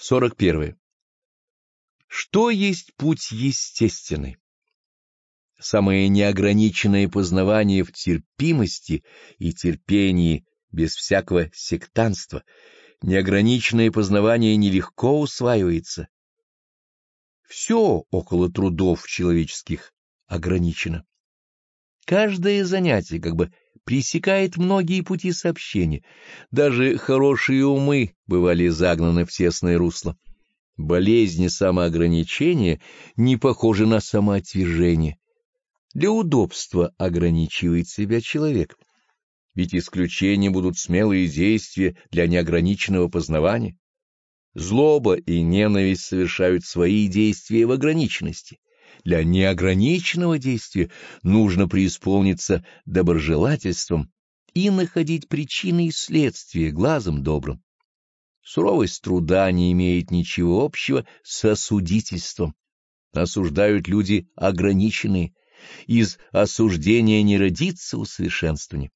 41. Что есть путь естественный? Самое неограниченное познавание в терпимости и терпении без всякого сектанства. Неограниченное познавание нелегко усваивается. Все около трудов человеческих ограничено. Каждое занятие как бы пресекает многие пути сообщения. Даже хорошие умы бывали загнаны в тесное русло. Болезни самоограничения не похожи на самоотвержение. Для удобства ограничивает себя человек. Ведь исключения будут смелые действия для неограниченного познавания. Злоба и ненависть совершают свои действия в ограниченности. Для неограниченного действия нужно преисполниться доброжелательством и находить причины и следствия глазом добрым. Суровость труда не имеет ничего общего с осудительством. Осуждают люди ограниченные. Из осуждения не родится усовершенствование.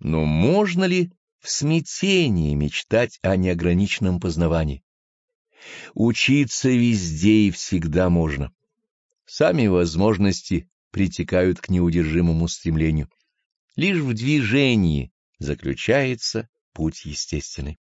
Но можно ли в смятении мечтать о неограниченном познавании? Учиться везде и всегда можно. Сами возможности притекают к неудержимому стремлению. Лишь в движении заключается путь естественный.